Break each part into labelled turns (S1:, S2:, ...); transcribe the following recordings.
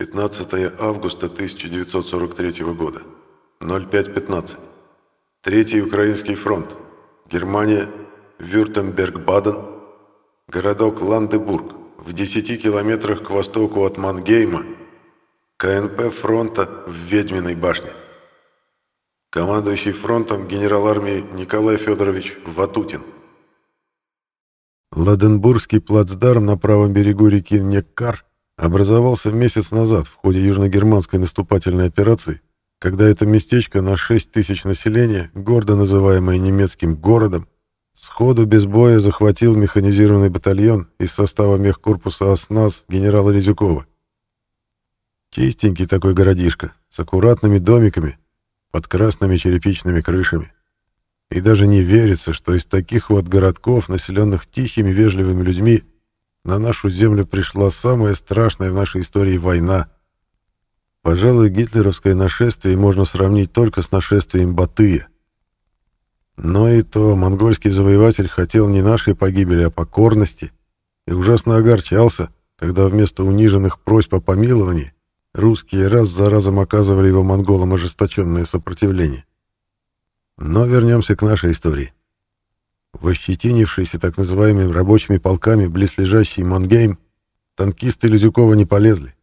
S1: 15 августа 1943 года. 05.15. Третий Украинский фронт. Германия. Вюртемберг-Баден. Городок Ландебург. В 10 километрах к востоку от Мангейма. КНП фронта в Ведьминой башне. Командующий фронтом генерал армии Николай Федорович Ватутин.
S2: Ладенбургский плацдарм на правом берегу реки Неккар образовался месяц назад в ходе южногерманской наступательной операции, когда это местечко на 6 тысяч населения, гордо называемое немецким городом, сходу без боя захватил механизированный батальон из состава мехкорпуса «Осназ» генерала Резюкова. Чистенький такой городишко, с аккуратными домиками, под красными черепичными крышами. И даже не верится, что из таких вот городков, населенных тихими, вежливыми людьми, на нашу землю пришла самая страшная в нашей истории война. Пожалуй, гитлеровское нашествие можно сравнить только с нашествием Батыя. Но и то монгольский завоеватель хотел не нашей погибели, а покорности, и ужасно огорчался, когда вместо униженных просьб о помиловании русские раз за разом оказывали его монголам ожесточенное сопротивление. Но вернемся к нашей истории. В ощетинившийся так называемыми рабочими полками близлежащий Мангейм танкисты Лизюкова не полезли,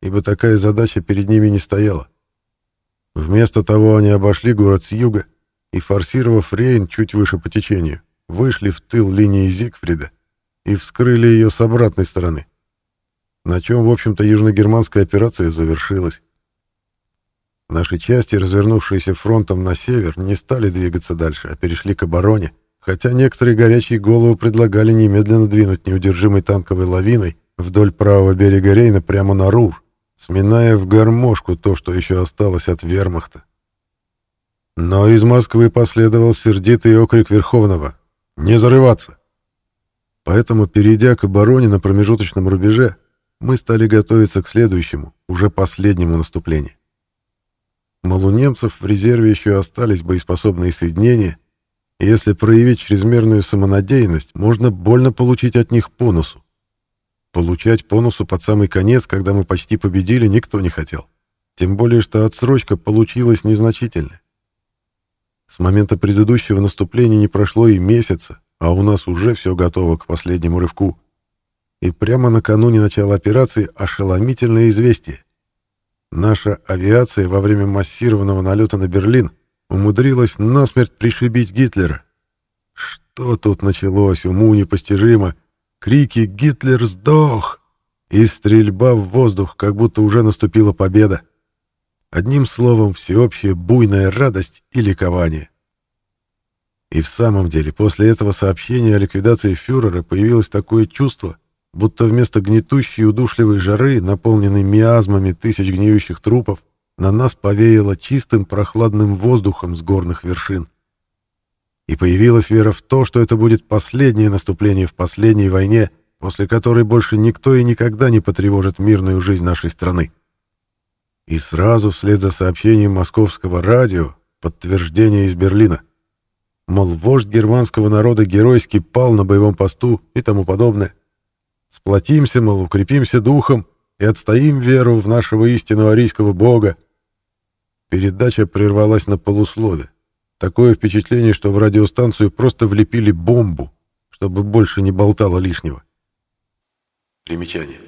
S2: ибо такая задача перед ними не стояла. Вместо того они обошли город с юга и, форсировав Рейн чуть выше по течению, вышли в тыл линии Зигфрида и вскрыли ее с обратной стороны, на чем, в общем-то, южногерманская операция завершилась. Наши части, развернувшиеся фронтом на север, не стали двигаться дальше, а перешли к обороне, хотя некоторые горячие головы предлагали немедленно двинуть неудержимой танковой лавиной вдоль правого берега Рейна прямо на Рур, сминая в гармошку то, что еще осталось от вермахта. Но из Москвы последовал сердитый окрик Верховного «Не зарываться!». Поэтому, перейдя к обороне на промежуточном рубеже, мы стали готовиться к следующему, уже последнему наступлению. Мол, у немцев в резерве еще остались боеспособные соединения, если проявить чрезмерную самонадеянность, можно больно получить от них по носу. Получать по носу под самый конец, когда мы почти победили, никто не хотел. Тем более, что отсрочка получилась незначительная. С момента предыдущего наступления не прошло и месяца, а у нас уже все готово к последнему рывку. И прямо накануне начала операции ошеломительное известие. Наша авиация во время массированного налета на Берлин умудрилась насмерть пришибить Гитлера. Что тут началось, уму непостижимо. Крики «Гитлер сдох!» и стрельба в воздух, как будто уже наступила победа. Одним словом, всеобщая буйная радость и ликование. И в самом деле, после этого сообщения о ликвидации фюрера появилось такое чувство, будто вместо гнетущей удушливой жары, наполненной миазмами тысяч гниющих трупов, на нас повеяло чистым прохладным воздухом с горных вершин. И появилась вера в то, что это будет последнее наступление в последней войне, после которой больше никто и никогда не потревожит мирную жизнь нашей страны. И сразу вслед за сообщением московского радио подтверждение из Берлина. Мол, вождь германского народа геройски пал на боевом посту и тому подобное. Сплотимся, мол, укрепимся духом и отстоим веру в нашего истинного арийского бога. Передача прервалась на полуслове. Такое впечатление, что в радиостанцию просто влепили бомбу, чтобы больше не болтало лишнего.
S1: Примечание.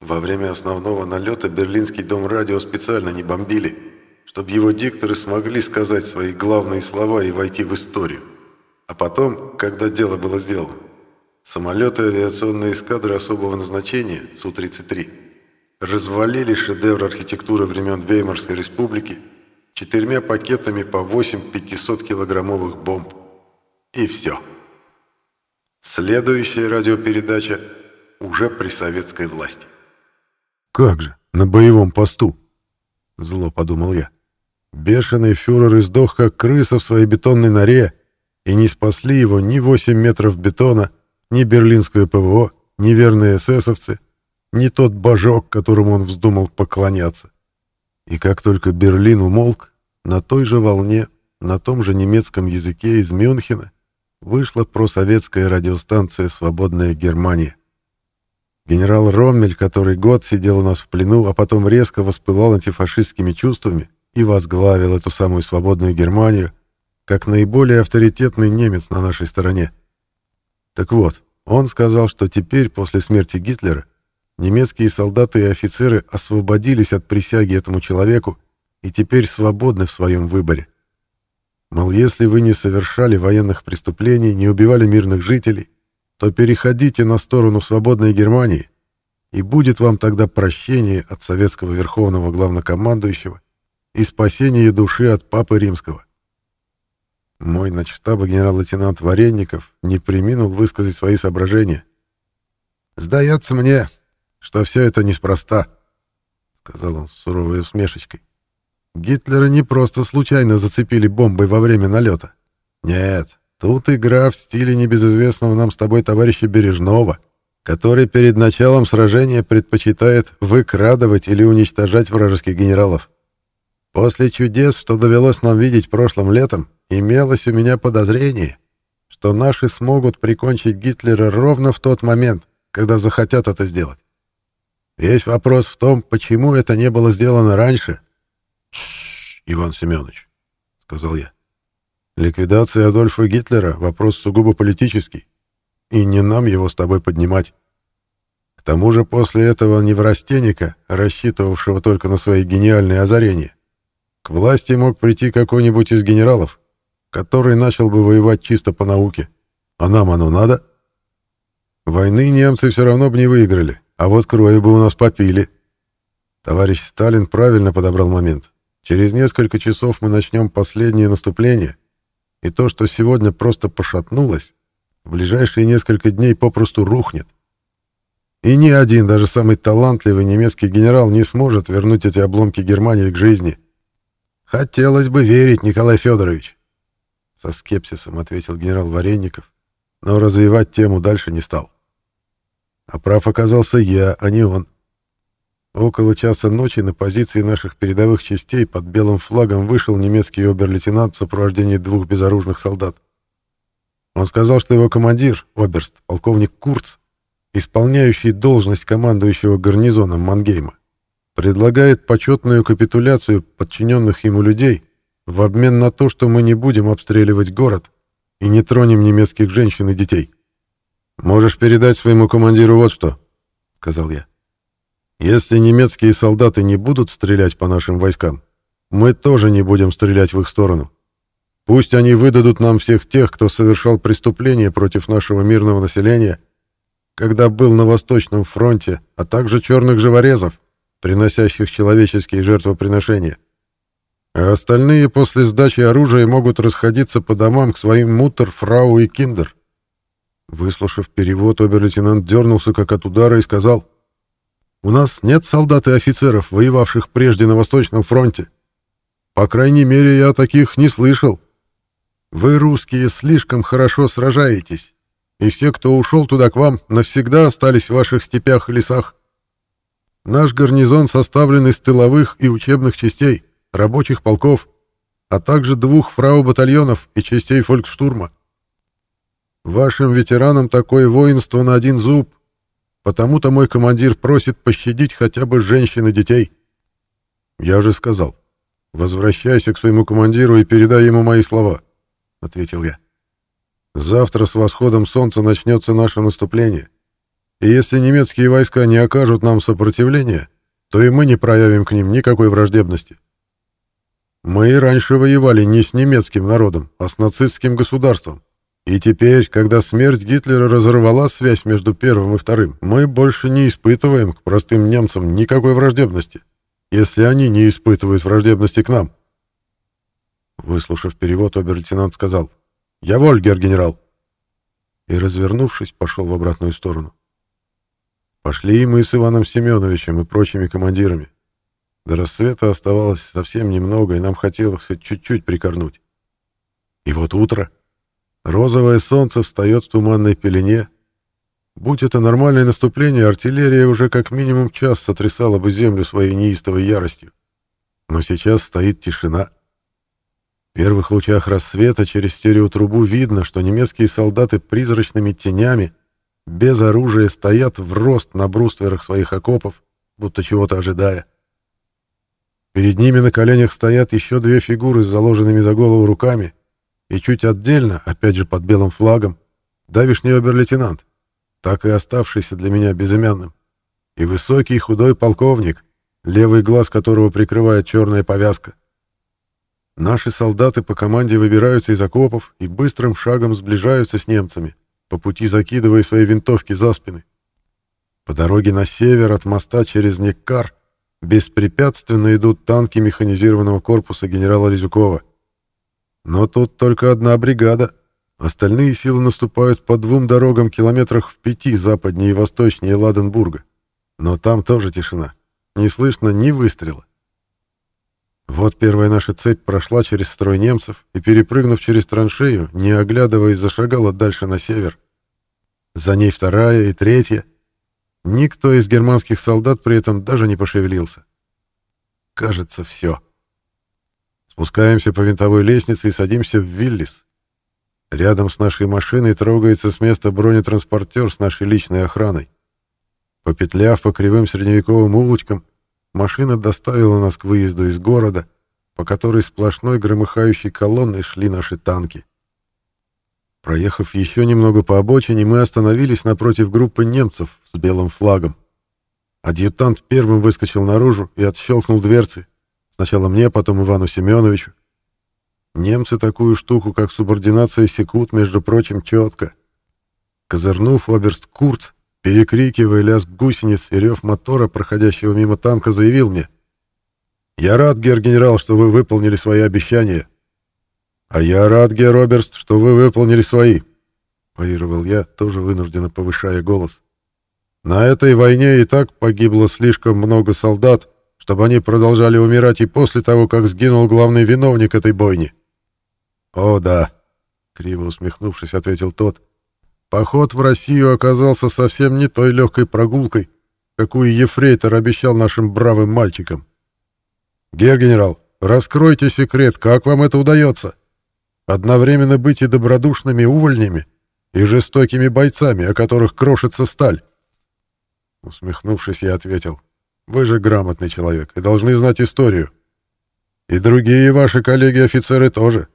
S1: Во время основного налета Берлинский дом радио специально не бомбили, чтобы его дикторы смогли сказать свои главные слова и войти в историю. А потом, когда дело было сделано, Самолеты авиационной эскадры особого назначения Су-33 развалили шедевр архитектуры времен Веймарской республики четырьмя пакетами по 8 500-килограммовых бомб. И все. Следующая радиопередача уже при советской власти.
S2: «Как же, на боевом посту!» — зло подумал я. Бешеный фюрер издох, как крыса в своей бетонной норе, и не спасли его ни 8 метров бетона, ни берлинское ПВО, ни верные эсэсовцы, ни тот божок, которому он вздумал поклоняться. И как только Берлин умолк, на той же волне, на том же немецком языке из Мюнхена вышла просоветская радиостанция «Свободная Германия». Генерал Роммель, который год сидел у нас в плену, а потом резко воспылал антифашистскими чувствами и возглавил эту самую свободную Германию, как наиболее авторитетный немец на нашей стороне. Так вот, он сказал, что теперь, после смерти Гитлера, немецкие солдаты и офицеры освободились от присяги этому человеку и теперь свободны в своем выборе. Мол, если вы не совершали военных преступлений, не убивали мирных жителей, то переходите на сторону свободной Германии, и будет вам тогда прощение от советского верховного главнокомандующего и спасение души от Папы Римского. Мой начштаба генерал-лейтенант Варенников не приминул высказать свои соображения. «Сдается мне, что все это неспроста», — сказал он с суровой усмешечкой. «Гитлера не просто случайно зацепили бомбой во время налета. Нет, Тут игра в стиле небезызвестного нам с тобой товарища Бережного, который перед началом сражения предпочитает выкрадывать или уничтожать вражеских генералов. После чудес, что довелось нам видеть прошлым летом, имелось у меня подозрение, что наши смогут прикончить Гитлера ровно в тот момент, когда захотят это сделать. Весь вопрос в том, почему это не было сделано раньше. — Иван Семенович, — сказал я. Ликвидация Адольфа Гитлера — вопрос сугубо политический, и не нам его с тобой поднимать. К тому же после этого неврастенника, рассчитывавшего только на свои гениальные озарения, к власти мог прийти какой-нибудь из генералов, который начал бы воевать чисто по науке. А нам оно надо? Войны немцы все равно бы не выиграли, а вот крови бы у нас попили. Товарищ Сталин правильно подобрал момент. Через несколько часов мы начнем последнее наступление, и то, что сегодня просто пошатнулось, в ближайшие несколько дней попросту рухнет. И ни один, даже самый талантливый немецкий генерал не сможет вернуть эти обломки Германии к жизни. Хотелось бы верить, Николай Федорович. Со скепсисом ответил генерал Варенников, но развивать тему дальше не стал. А прав оказался я, а не он. Около часа ночи на позиции наших передовых частей под белым флагом вышел немецкий обер-лейтенант в сопровождении двух безоружных солдат. Он сказал, что его командир, оберст, полковник Курц, исполняющий должность командующего гарнизоном Мангейма, предлагает почетную капитуляцию подчиненных ему людей в обмен на то, что мы не будем обстреливать город и не тронем немецких женщин и детей. «Можешь передать своему командиру вот что», — сказал я. Если немецкие солдаты не будут стрелять по нашим войскам, мы тоже не будем стрелять в их сторону. Пусть они выдадут нам всех тех, кто совершал преступления против нашего мирного населения, когда был на Восточном фронте, а также черных живорезов, приносящих человеческие жертвоприношения. А остальные после сдачи оружия могут расходиться по домам к своим мутер, фрау и киндер. Выслушав перевод, обер-лейтенант дернулся как от удара и сказал — у нас нет солдат и офицеров, воевавших прежде на Восточном фронте. По крайней мере, я таких не слышал. Вы, русские, слишком хорошо сражаетесь, и все, кто ушел туда к вам, навсегда остались в ваших степях и лесах. Наш гарнизон составлен из тыловых и учебных частей, рабочих полков, а также двух фрау-батальонов и частей фолькштурма. Вашим ветеранам такое воинство на один зуб, Потому-то мой командир просит пощадить хотя бы женщин и детей. Я же сказал. Возвращайся к своему командиру и передай ему мои слова, ответил я. Завтра с восходом солнца начнется наше наступление. И если немецкие войска не окажут нам сопротивления, то и мы не проявим к ним никакой враждебности. Мы и раньше воевали не с немецким народом, а с нацистским государством. И теперь, когда смерть Гитлера разорвала связь между первым и вторым, мы больше не испытываем к простым немцам никакой враждебности, если они не испытывают враждебности к нам. Выслушав перевод, обер-лейтенант сказал «Я воль, генерал!» и, развернувшись, пошел в обратную сторону. Пошли и мы с Иваном Семеновичем и прочими командирами. До рассвета оставалось совсем немного, и нам хотелось чуть-чуть прикорнуть. И вот утро — Розовое солнце встает в туманной пелене. Будь это нормальное наступление, артиллерия уже как минимум час сотрясала бы землю своей неистовой яростью. Но сейчас стоит тишина. В первых лучах рассвета через стереотрубу видно, что немецкие солдаты призрачными тенями без оружия стоят в рост на брустверах своих окопов, будто чего-то ожидая. Перед ними на коленях стоят еще две фигуры с заложенными за голову руками, и чуть отдельно, опять же под белым флагом, давишний обер-лейтенант, так и оставшийся для меня безымянным, и высокий худой полковник, левый глаз которого прикрывает черная повязка. Наши солдаты по команде выбираются из окопов и быстрым шагом сближаются с немцами, по пути закидывая свои винтовки за спины. По дороге на север от моста через Неккар беспрепятственно идут танки механизированного корпуса генерала Резюкова. Но тут только одна бригада. Остальные силы наступают по двум дорогам километрах в пяти западнее и восточнее Ладенбурга. Но там тоже тишина. Не слышно ни выстрела. Вот первая наша цепь прошла через строй немцев и, перепрыгнув через траншею, не оглядываясь, зашагала дальше на север. За ней вторая и третья. Никто из германских солдат при этом даже не пошевелился. Кажется, все. Спускаемся по винтовой лестнице и садимся в Виллис. Рядом с нашей машиной трогается с места бронетранспортер с нашей личной охраной. Попетляв по кривым средневековым улочкам, машина доставила нас к выезду из города, по которой сплошной громыхающей колонной шли наши танки. Проехав еще немного по обочине, мы остановились напротив группы немцев с белым флагом. Адъютант первым выскочил наружу и отщелкнул дверцы. Сначала мне, потом Ивану Семеновичу. Немцы такую штуку, как субординация, секут, между прочим, четко. Козырнув, оберст Курц перекрикивая лязг гусениц и рев мотора, проходящего мимо танка, заявил мне. «Я рад, гер-генерал, что вы выполнили свои обещания». «А я рад, гер-оберст, что вы выполнили свои», — парировал я, тоже вынужденно повышая голос. «На этой войне и так погибло слишком много солдат, чтобы они продолжали умирать и после того, как сгинул главный виновник этой бойни». «О, да», — криво усмехнувшись, ответил тот, — Поход в Россию оказался совсем не той легкой прогулкой, какую Ефрейтор обещал нашим бравым мальчикам. Гер-генерал, раскройте секрет, как вам это удается? Одновременно быть и добродушными увольнями, и жестокими бойцами, о которых крошится сталь. Усмехнувшись, я ответил, вы же грамотный человек и должны знать историю. И другие ваши коллеги-офицеры тоже.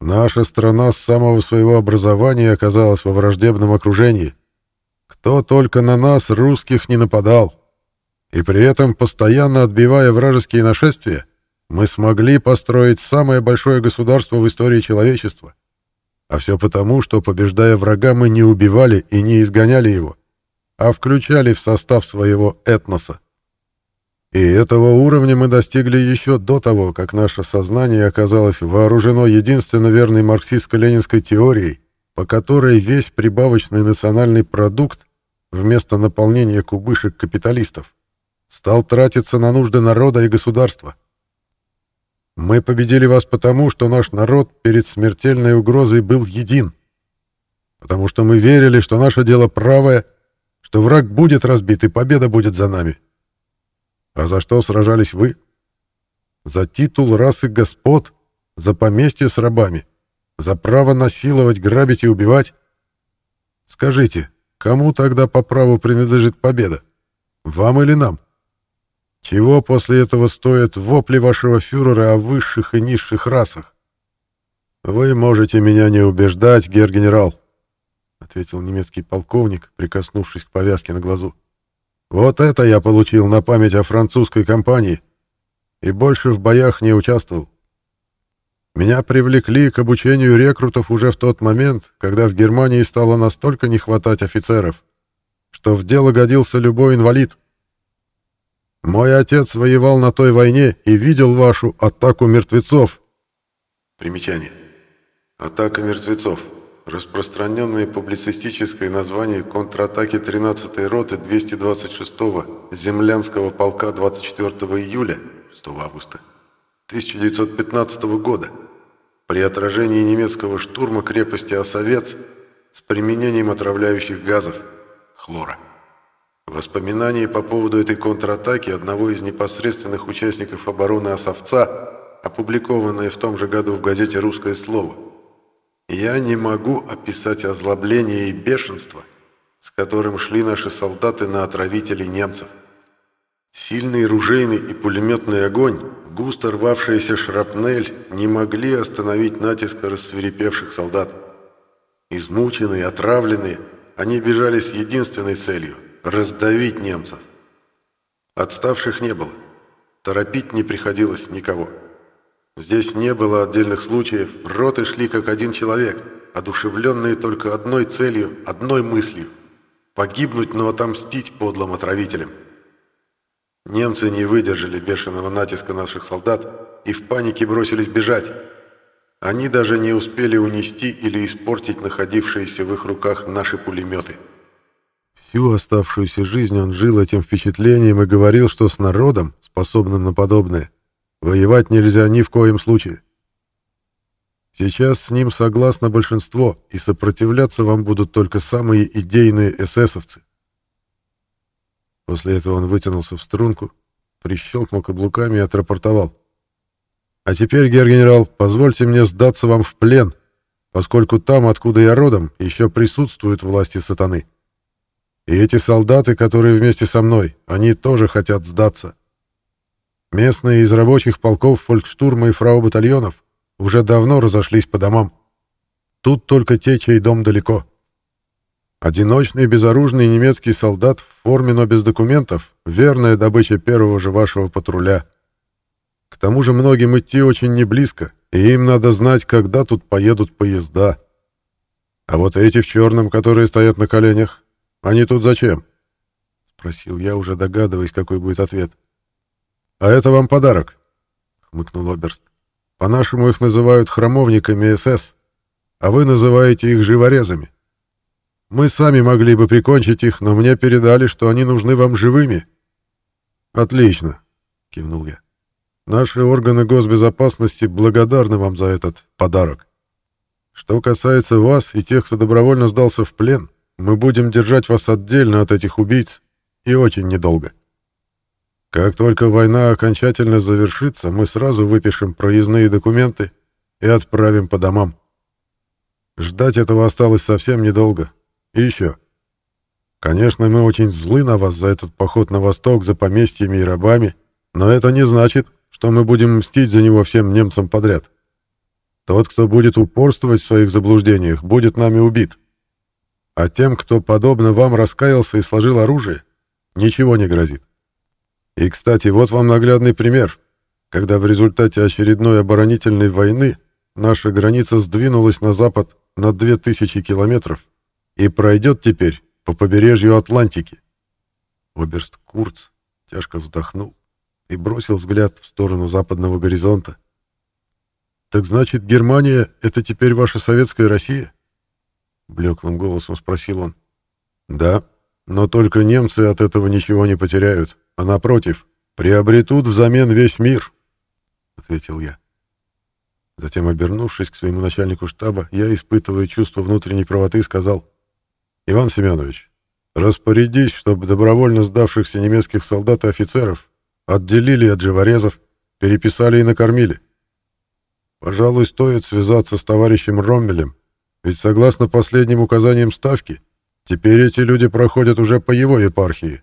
S2: Наша страна с самого своего образования оказалась во враждебном окружении. Кто только на нас, русских, не нападал. И при этом, постоянно отбивая вражеские нашествия, мы смогли построить самое большое государство в истории человечества. А все потому, что, побеждая врага, мы не убивали и не изгоняли его, а включали в состав своего этноса. И этого уровня мы достигли еще до того, как наше сознание оказалось вооружено единственно верной марксистско-ленинской теорией, по которой весь прибавочный национальный продукт вместо наполнения кубышек капиталистов стал тратиться на нужды народа и государства. Мы победили вас потому, что наш народ перед смертельной угрозой был един, потому что мы верили, что наше дело правое, что враг будет разбит и победа будет за нами. А за что сражались вы? За титул расы господ, за поместье с рабами, за право насиловать, грабить и убивать? Скажите, кому тогда по праву принадлежит победа? Вам или нам? Чего после этого стоят вопли вашего фюрера о высших и низших расах? Вы можете меня не убеждать, гер-генерал, ответил немецкий полковник, прикоснувшись к повязке на глазу. Вот это я получил на память о французской компании и больше в боях не участвовал. Меня привлекли к обучению рекрутов уже в тот момент, когда в Германии стало настолько не хватать офицеров, что в дело годился любой инвалид. Мой отец воевал на той войне и видел вашу атаку мертвецов. Примечание. Атака мертвецов. Распространенное публицистическое название контратаки 13-й роты 226-го землянского полка 24 июля 6 августа 1915 года при отражении немецкого штурма крепости Осовец с применением отравляющих газов хлора. Воспоминания по поводу этой контратаки одного из непосредственных участников обороны Осовца, опубликованные в том же году в газете «Русское слово», я не могу описать озлобление и бешенство,
S1: с которым шли наши солдаты на отравителей немцев. Сильный ружейный и пулеметный огонь, густо рвавшаяся шрапнель не могли остановить натиска рассверепевших солдат. Измученные, отравленные, они бежали с единственной целью – раздавить немцев. Отставших не было. Торопить не приходилось никого. Здесь не было отдельных случаев, роты шли как один человек, одушевленные только одной целью, одной мыслью – погибнуть, но отомстить подлым отравителям. Немцы не выдержали бешеного натиска наших солдат и в панике бросились бежать. Они даже не успели унести или испортить находившиеся в их руках наши пулеметы.
S2: Всю оставшуюся жизнь он жил этим впечатлением и говорил, что с народом, способным на подобное, воевать нельзя ни в коем случае. Сейчас с ним согласно большинство, и сопротивляться вам будут только самые идейные эсэсовцы. После этого он вытянулся в струнку, прищелкнул каблуками и отрапортовал. «А теперь, гер-генерал, позвольте мне сдаться вам в плен, поскольку там, откуда я родом, еще присутствуют власти сатаны. И эти солдаты, которые вместе со мной, они тоже хотят сдаться. Местные из рабочих полков фолькштурма и фрау-батальонов уже давно разошлись по домам. Тут только те, чей дом далеко. Одиночный безоружный немецкий солдат в форме, но без документов — верная добыча первого же вашего патруля. К тому же многим идти очень не близко, и им надо знать, когда тут поедут поезда. А вот эти в черном, которые стоят на коленях, они тут зачем? Спросил я, уже догадываясь, какой будет ответ. А это вам подарок, хмыкнул Оберст. По-нашему их называют храмовниками СС, а вы называете их живорезами. Мы сами могли бы прикончить их, но мне передали, что они нужны вам живыми. Отлично, кивнул я. Наши органы госбезопасности благодарны вам за этот подарок. Что касается вас и тех, кто добровольно сдался в плен, мы будем держать вас отдельно от этих убийц и очень недолго. Как только война окончательно завершится, мы сразу выпишем проездные документы и отправим по домам. Ждать этого осталось совсем недолго, и еще. Конечно, мы очень злы на вас за этот поход на восток за поместьями и рабами, но это не значит, что мы будем мстить за него всем немцам подряд. Тот, кто будет упорствовать в своих заблуждениях, будет нами убит. А тем, кто подобно вам раскаялся и сложил оружие, ничего не грозит. И, кстати, вот вам наглядный пример, когда в результате очередной оборонительной войны наша граница сдвинулась на запад на 2000 километров, и пройдет теперь по побережью Атлантики. Оберст Курц тяжко вздохнул и бросил взгляд в сторону западного горизонта. «Так значит, Германия — это теперь ваша советская Россия?» Блеклым голосом спросил он. «Да, но только немцы от этого ничего не потеряют, а напротив, приобретут взамен весь мир», — ответил я. Затем, обернувшись к своему начальнику штаба, я, испытывая чувство внутренней правоты, сказал — Иван Семенович, распорядись, чтобы добровольно сдавшихся немецких солдат и офицеров отделили от живорезов, переписали и накормили. Пожалуй, стоит связаться с товарищем Роммелем, ведь согласно последним указаниям Ставки, теперь эти люди проходят уже по его епархии.